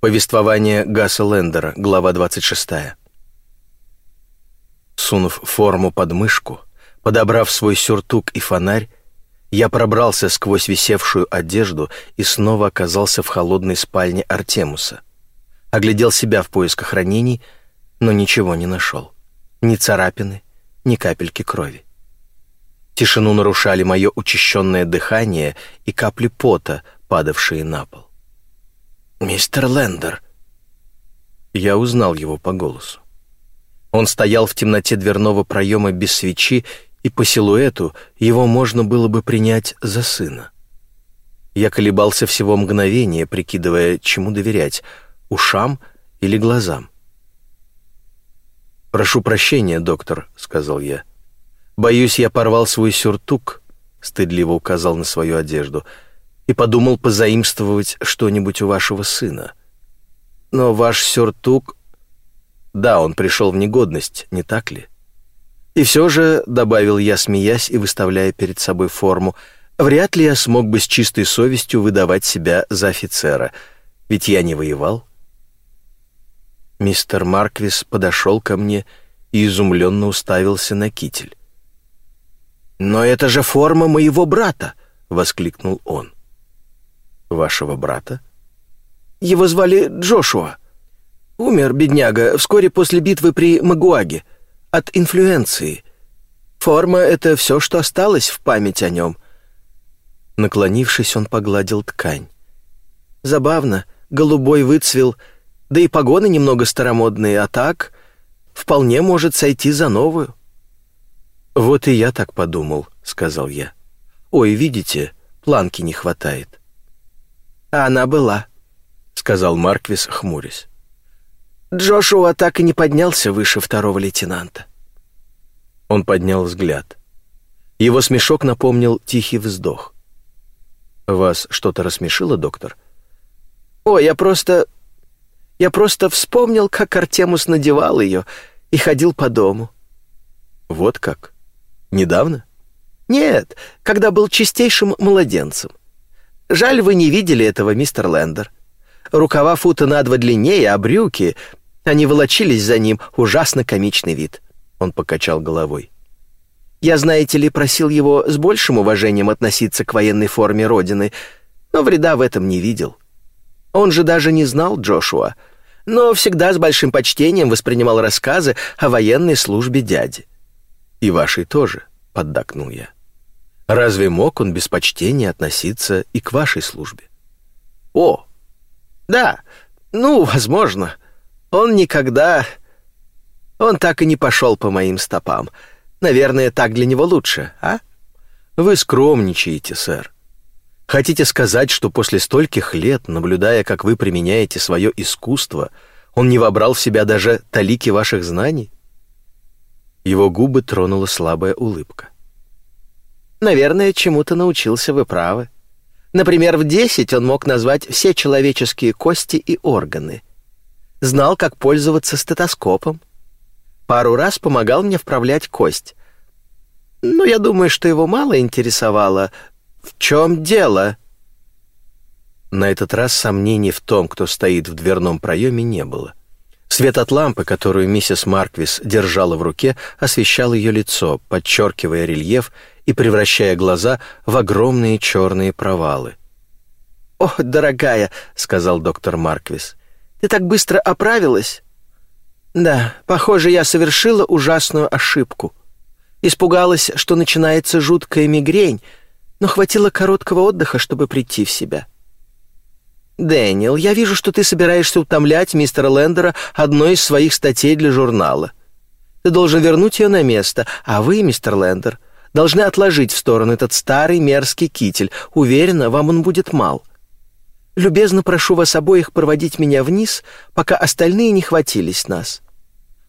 Повествование Гасса Лендера, глава 26. Сунув форму под мышку, подобрав свой сюртук и фонарь, я пробрался сквозь висевшую одежду и снова оказался в холодной спальне Артемуса. Оглядел себя в поисках ранений, но ничего не нашел. Ни царапины, ни капельки крови. Тишину нарушали мое учащенное дыхание и капли пота, падавшие на пол. «Мистер Лендер». Я узнал его по голосу. Он стоял в темноте дверного проема без свечи, и по силуэту его можно было бы принять за сына. Я колебался всего мгновение, прикидывая, чему доверять — ушам или глазам. «Прошу прощения, доктор», — сказал я. «Боюсь, я порвал свой сюртук», — стыдливо указал на свою одежду — и подумал позаимствовать что-нибудь у вашего сына. Но ваш сюртук... Да, он пришел в негодность, не так ли? И все же, — добавил я, смеясь и выставляя перед собой форму, — вряд ли я смог бы с чистой совестью выдавать себя за офицера, ведь я не воевал. Мистер Марквис подошел ко мне и изумленно уставился на китель. «Но это же форма моего брата!» — воскликнул он вашего брата?» «Его звали Джошуа. Умер, бедняга, вскоре после битвы при Магуаге. От инфлюенции. Форма — это все, что осталось в память о нем». Наклонившись, он погладил ткань. «Забавно, голубой выцвел, да и погоны немного старомодные, а так вполне может сойти за новую». «Вот и я так подумал», — сказал я. «Ой, видите, планки не хватает». Она была», — сказал Марквис, хмурясь. Джошуа так и не поднялся выше второго лейтенанта. Он поднял взгляд. Его смешок напомнил тихий вздох. «Вас что-то рассмешило, доктор?» «О, я просто... Я просто вспомнил, как Артемус надевал ее и ходил по дому». «Вот как? Недавно?» «Нет, когда был чистейшим младенцем. Жаль, вы не видели этого, мистер Лендер. Рукава фута на два длиннее, а брюки... Они волочились за ним, ужасно комичный вид. Он покачал головой. Я, знаете ли, просил его с большим уважением относиться к военной форме Родины, но вреда в этом не видел. Он же даже не знал Джошуа, но всегда с большим почтением воспринимал рассказы о военной службе дяди. «И вашей тоже», — поддакнул я. Разве мог он без почтения относиться и к вашей службе? О, да, ну, возможно. Он никогда... Он так и не пошел по моим стопам. Наверное, так для него лучше, а? Вы скромничаете, сэр. Хотите сказать, что после стольких лет, наблюдая, как вы применяете свое искусство, он не вобрал в себя даже талики ваших знаний? Его губы тронула слабая улыбка. Наверное, чему-то научился, вы правы. Например, в десять он мог назвать все человеческие кости и органы. Знал, как пользоваться стетоскопом. Пару раз помогал мне вправлять кость. Но я думаю, что его мало интересовало. В чем дело? На этот раз сомнений в том, кто стоит в дверном проеме, не было. Свет от лампы, которую миссис Марквис держала в руке, освещал ее лицо, подчеркивая рельеф и превращая глаза в огромные черные провалы. «О, дорогая», — сказал доктор Марквис, — «ты так быстро оправилась?» «Да, похоже, я совершила ужасную ошибку. Испугалась, что начинается жуткая мигрень, но хватило короткого отдыха, чтобы прийти в себя». «Дэниел, я вижу, что ты собираешься утомлять мистера Лендера одной из своих статей для журнала. Ты должен вернуть ее на место, а вы, мистер Лендер, — должны отложить в сторону этот старый мерзкий китель. Уверена, вам он будет мал. Любезно прошу вас обоих проводить меня вниз, пока остальные не хватились нас.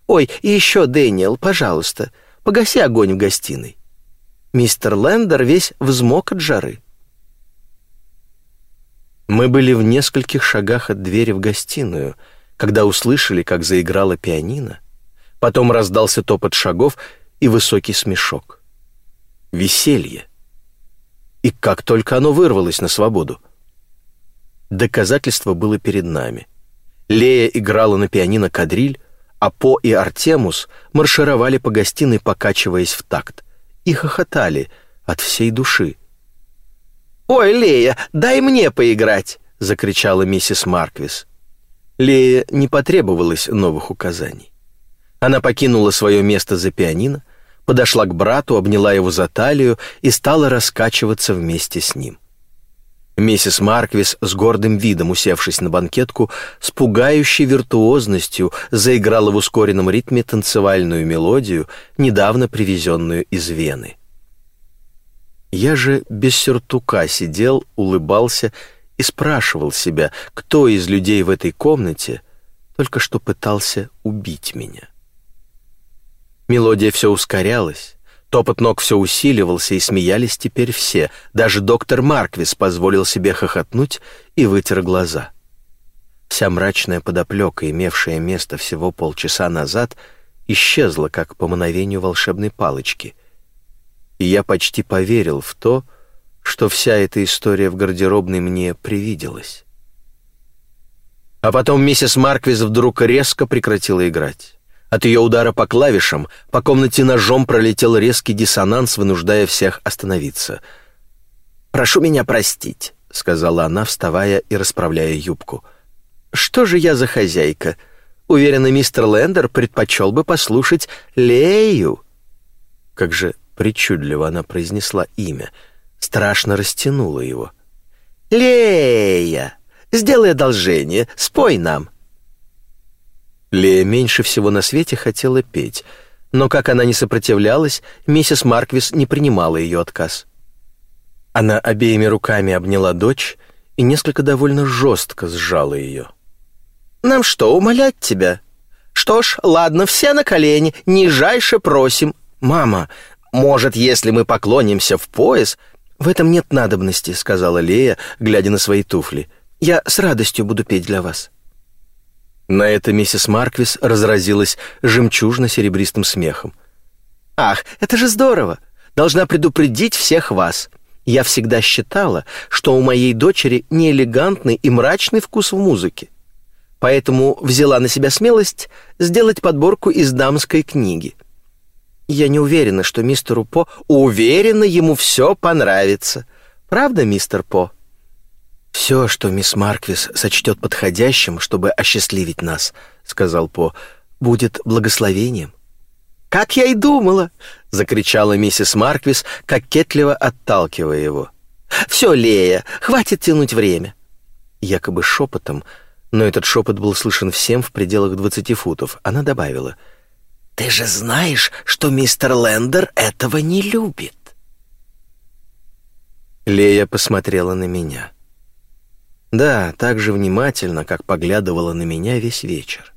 Ой, и еще, Дэниел, пожалуйста, погаси огонь в гостиной. Мистер Лендер весь взмок от жары. Мы были в нескольких шагах от двери в гостиную, когда услышали, как заиграла пианино. Потом раздался топот шагов и высокий смешок веселье. И как только оно вырвалось на свободу. Доказательство было перед нами. Лея играла на пианино кадриль, а По и Артемус маршировали по гостиной, покачиваясь в такт, и хохотали от всей души. «Ой, Лея, дай мне поиграть!» — закричала миссис Марквис. Лея не потребовалось новых указаний. Она покинула свое место за пианино, подошла к брату, обняла его за талию и стала раскачиваться вместе с ним. Миссис Марквис с гордым видом, усевшись на банкетку, с пугающей виртуозностью заиграла в ускоренном ритме танцевальную мелодию, недавно привезенную из Вены. Я же без сюртука сидел, улыбался и спрашивал себя, кто из людей в этой комнате только что пытался убить меня. Мелодия все ускорялась, Топот ног все усиливался, и смеялись теперь все. Даже доктор Марквис позволил себе хохотнуть и вытер глаза. Вся мрачная подоплека, имевшая место всего полчаса назад, исчезла, как по мановению волшебной палочки. И я почти поверил в то, что вся эта история в гардеробной мне привиделась. А потом миссис Марквис вдруг резко прекратила играть. От ее удара по клавишам по комнате ножом пролетел резкий диссонанс, вынуждая всех остановиться. «Прошу меня простить», — сказала она, вставая и расправляя юбку. «Что же я за хозяйка? Уверена, мистер Лендер предпочел бы послушать Лею». Как же причудливо она произнесла имя, страшно растянула его. «Лея, сделай одолжение, спой нам». Лея меньше всего на свете хотела петь, но как она не сопротивлялась, миссис Марквис не принимала ее отказ. Она обеими руками обняла дочь и несколько довольно жестко сжала ее. «Нам что, умолять тебя? Что ж, ладно, все на колени, нижайше просим. Мама, может, если мы поклонимся в пояс...» «В этом нет надобности», — сказала Лея, глядя на свои туфли. «Я с радостью буду петь для вас». На это миссис Марквис разразилась жемчужно-серебристым смехом. «Ах, это же здорово! Должна предупредить всех вас. Я всегда считала, что у моей дочери неэлегантный и мрачный вкус в музыке. Поэтому взяла на себя смелость сделать подборку из дамской книги. Я не уверена, что мистеру По... Уверена, ему все понравится. Правда, мистер По?» «Все, что мисс Марквис сочтет подходящим, чтобы осчастливить нас», — сказал По, — «будет благословением». «Как я и думала!» — закричала миссис Марквис, кокетливо отталкивая его. «Все, Лея, хватит тянуть время!» Якобы шепотом, но этот шепот был слышен всем в пределах двадцати футов, она добавила. «Ты же знаешь, что мистер Лендер этого не любит!» Лея посмотрела на меня. Да, так же внимательно, как поглядывала на меня весь вечер.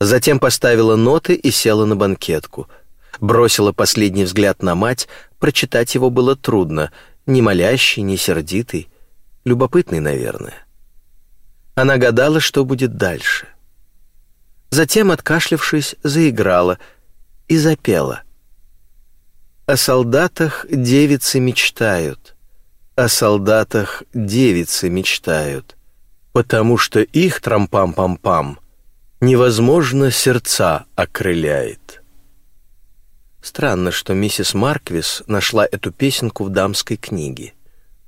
Затем поставила ноты и села на банкетку. Бросила последний взгляд на мать, прочитать его было трудно, ни молящий, ни сердитый, любопытный, наверное. Она гадала, что будет дальше. Затем, откашлившись, заиграла и запела. «О солдатах девицы мечтают, о солдатах девицы мечтают, потому что их трампам-пам-пам невозможно сердца окрыляет. Странно, что миссис Марквис нашла эту песенку в дамской книге.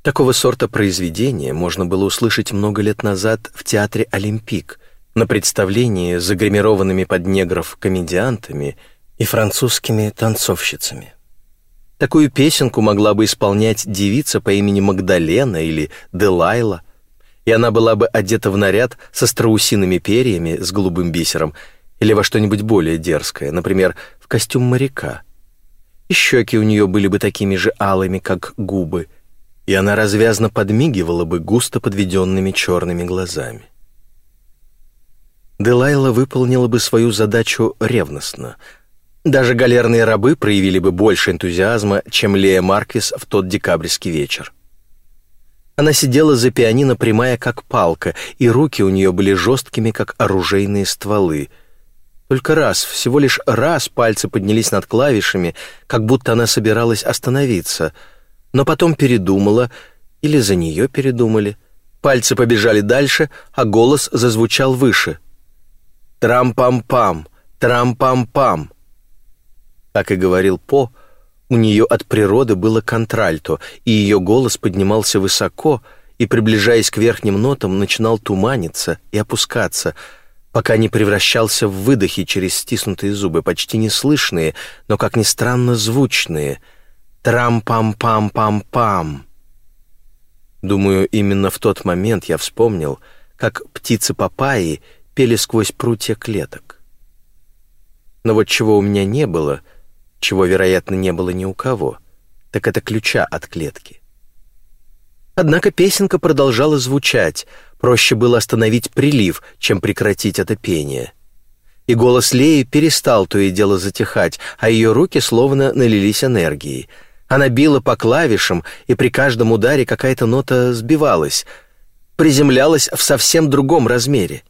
Такого сорта произведения можно было услышать много лет назад в театре «Олимпик» на представлении с загримированными под негров комедиантами и французскими танцовщицами. Такую песенку могла бы исполнять девица по имени Магдалена или Делайла, и она была бы одета в наряд со страусиными перьями с голубым бисером или во что-нибудь более дерзкое, например, в костюм моряка. И щеки у нее были бы такими же алыми, как губы, и она развязно подмигивала бы густо подведенными черными глазами. Делайла выполнила бы свою задачу ревностно — даже галерные рабы проявили бы больше энтузиазма, чем Лея Марквис в тот декабрьский вечер. Она сидела за пианино прямая, как палка, и руки у нее были жесткими, как оружейные стволы. Только раз, всего лишь раз пальцы поднялись над клавишами, как будто она собиралась остановиться, но потом передумала, или за нее передумали, Пальцы побежали дальше, а голос зазвучал выше. «Трам-пам-пам! Трам-пам-пам!» Как и говорил По, у нее от природы было контральто, и ее голос поднимался высоко и, приближаясь к верхним нотам, начинал туманиться и опускаться, пока не превращался в выдохи через стиснутые зубы, почти неслышные, но, как ни странно, звучные. «Трам-пам-пам-пам-пам!» Думаю, именно в тот момент я вспомнил, как птицы папайи пели сквозь прутья клеток. Но вот чего у меня не было, чего, вероятно, не было ни у кого, так это ключа от клетки. Однако песенка продолжала звучать, проще было остановить прилив, чем прекратить это пение. И голос Леи перестал то и дело затихать, а ее руки словно налились энергией — она била по клавишам, и при каждом ударе какая-то нота сбивалась, приземлялась в совсем другом размере.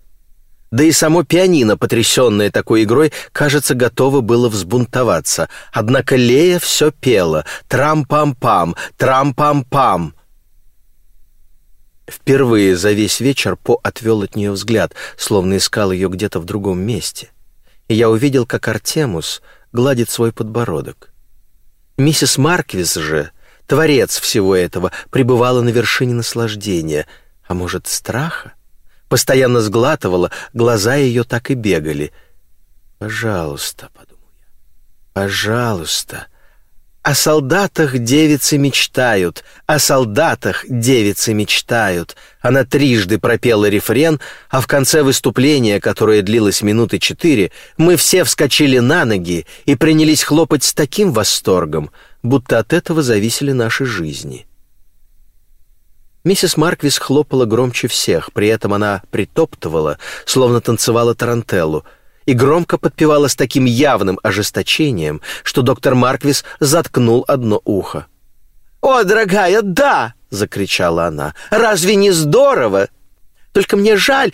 Да и само пианино, потрясенное такой игрой, кажется, готово было взбунтоваться. Однако Лея все пела «Трам-пам-пам! Трам-пам-пам!» Впервые за весь вечер По отвел от нее взгляд, словно искал ее где-то в другом месте. И я увидел, как Артемус гладит свой подбородок. Миссис Марквис же, творец всего этого, пребывала на вершине наслаждения, а может, страха? Постоянно сглатывала, глаза ее так и бегали. «Пожалуйста», — подумал я, — «пожалуйста». О солдатах девицы мечтают, о солдатах девицы мечтают. Она трижды пропела рефрен, а в конце выступления, которое длилось минуты четыре, мы все вскочили на ноги и принялись хлопать с таким восторгом, будто от этого зависели наши жизни. Миссис Марквис хлопала громче всех, при этом она притоптывала, словно танцевала тарантеллу — и громко подпевала с таким явным ожесточением, что доктор Марквис заткнул одно ухо. «О, дорогая, да!» — закричала она. «Разве не здорово? Только мне жаль,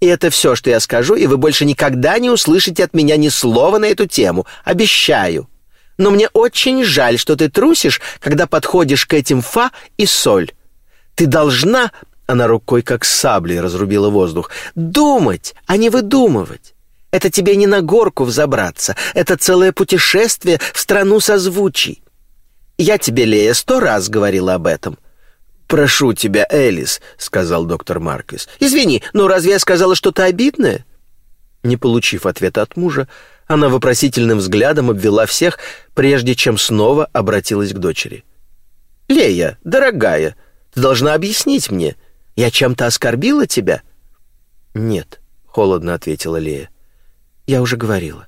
и это все, что я скажу, и вы больше никогда не услышите от меня ни слова на эту тему, обещаю. Но мне очень жаль, что ты трусишь, когда подходишь к этим фа и соль. Ты должна...» — она рукой как саблей разрубила воздух. «Думать, а не выдумывать. Это тебе не на горку взобраться, это целое путешествие в страну созвучий. Я тебе, Лея, сто раз говорила об этом. «Прошу тебя, Элис», — сказал доктор Маркес. «Извини, но разве я сказала что-то обидное?» Не получив ответа от мужа, она вопросительным взглядом обвела всех, прежде чем снова обратилась к дочери. «Лея, дорогая, ты должна объяснить мне. Я чем-то оскорбила тебя?» «Нет», — холодно ответила Лея. Я уже говорила.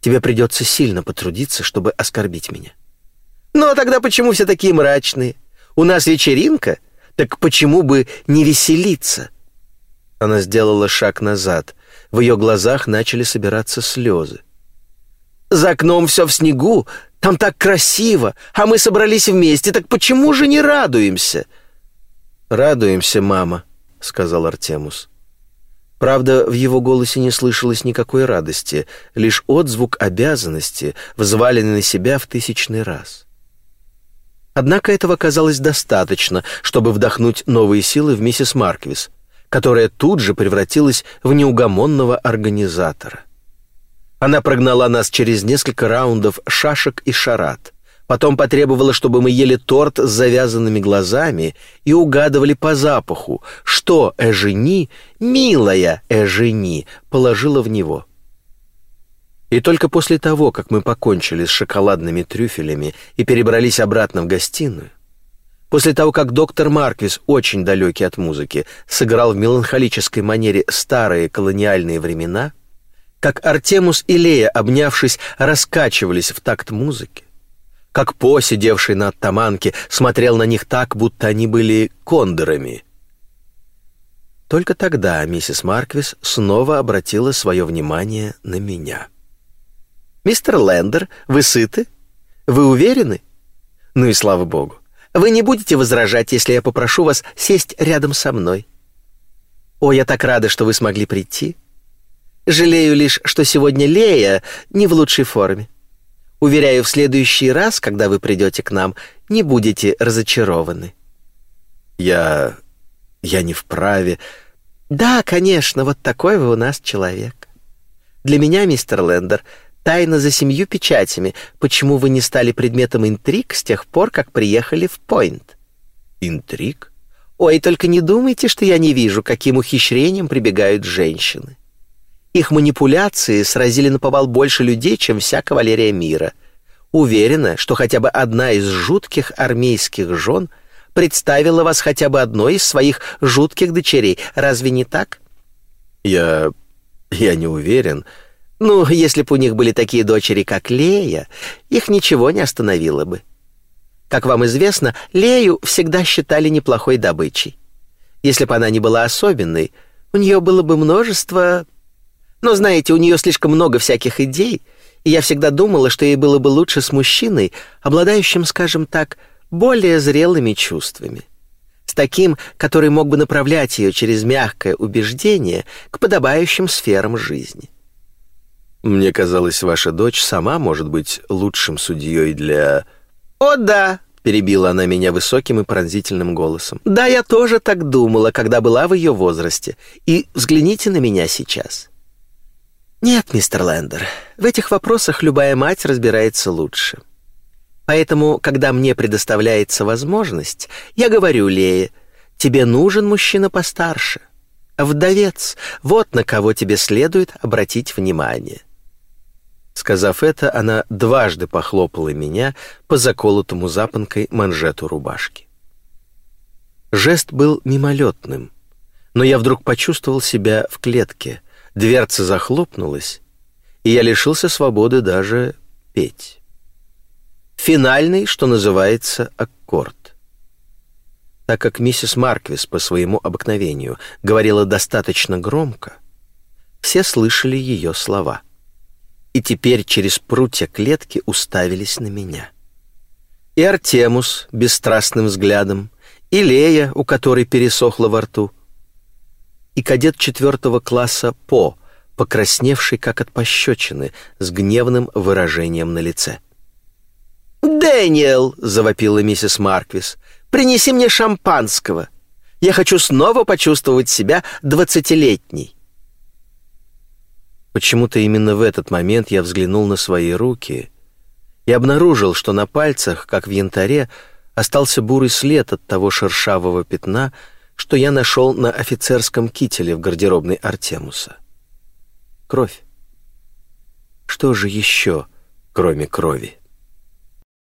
Тебе придется сильно потрудиться, чтобы оскорбить меня. Ну а тогда почему все такие мрачные? У нас вечеринка, так почему бы не веселиться? Она сделала шаг назад. В ее глазах начали собираться слезы. За окном все в снегу, там так красиво, а мы собрались вместе, так почему же не радуемся? Радуемся, мама, сказал Артемус. Правда, в его голосе не слышалось никакой радости, лишь отзвук обязанности, взваленный на себя в тысячный раз. Однако этого казалось достаточно, чтобы вдохнуть новые силы в миссис Марквис, которая тут же превратилась в неугомонного организатора. Она прогнала нас через несколько раундов шашек и шарат — Потом потребовала, чтобы мы ели торт с завязанными глазами и угадывали по запаху, что Эжени, милая Эжени, положила в него. И только после того, как мы покончили с шоколадными трюфелями и перебрались обратно в гостиную, после того, как доктор Марквис, очень далекий от музыки, сыграл в меланхолической манере старые колониальные времена, как Артемус и Лея, обнявшись, раскачивались в такт музыки, как По, сидевший на оттаманке, смотрел на них так, будто они были кондорами. Только тогда миссис Марквис снова обратила свое внимание на меня. «Мистер Лендер, вы сыты? Вы уверены? Ну и слава богу. Вы не будете возражать, если я попрошу вас сесть рядом со мной? О, я так рада, что вы смогли прийти. Жалею лишь, что сегодня Лея не в лучшей форме. Уверяю, в следующий раз, когда вы придете к нам, не будете разочарованы». «Я... я не вправе. Да, конечно, вот такой вы у нас человек. Для меня, мистер Лендер, тайна за семью печатями, почему вы не стали предметом интриг с тех пор, как приехали в Пойнт. Интриг? Ой, только не думайте, что я не вижу, каким ухищрением прибегают женщины. Их манипуляции сразили на повал больше людей, чем вся кавалерия мира. Уверена, что хотя бы одна из жутких армейских жен представила вас хотя бы одной из своих жутких дочерей. Разве не так? Я... я не уверен. Ну, если бы у них были такие дочери, как Лея, их ничего не остановило бы. Как вам известно, Лею всегда считали неплохой добычей. Если бы она не была особенной, у нее было бы множество... Но знаете, у нее слишком много всяких идей, и я всегда думала, что ей было бы лучше с мужчиной, обладающим, скажем так, более зрелыми чувствами. С таким, который мог бы направлять ее через мягкое убеждение к подобающим сферам жизни. Мне казалось, ваша дочь сама может быть лучшим судьей для... «О да!» — перебила она меня высоким и пронзительным голосом. «Да, я тоже так думала, когда была в ее возрасте. И взгляните на меня сейчас». «Нет, мистер Лендер, в этих вопросах любая мать разбирается лучше. Поэтому, когда мне предоставляется возможность, я говорю Лее, тебе нужен мужчина постарше. Вдовец, вот на кого тебе следует обратить внимание. Сказав это, она дважды похлопала меня по заколотому запонкой манжету рубашки. Жест был мимолетным, но я вдруг почувствовал себя в клетке. Дверца захлопнулась, и я лишился свободы даже петь. Финальный, что называется, аккорд. Так как миссис Марквис по своему обыкновению говорила достаточно громко, все слышали ее слова и теперь через прутья клетки уставились на меня. И Артемус бесстрастным взглядом, и Лея, у которой пересохло во рту, и кадет четвертого класса По, покрасневший как от пощечины, с гневным выражением на лице. «Дэниел!» — завопила миссис Марквис. «Принеси мне шампанского. Я хочу снова почувствовать себя двадцатилетней». Почему-то именно в этот момент я взглянул на свои руки и обнаружил, что на пальцах, как в янтаре, остался бурый след от того шершавого пятна, что я нашел на офицерском кителе в гардеробной Артемуса. Кровь. Что же еще, кроме крови?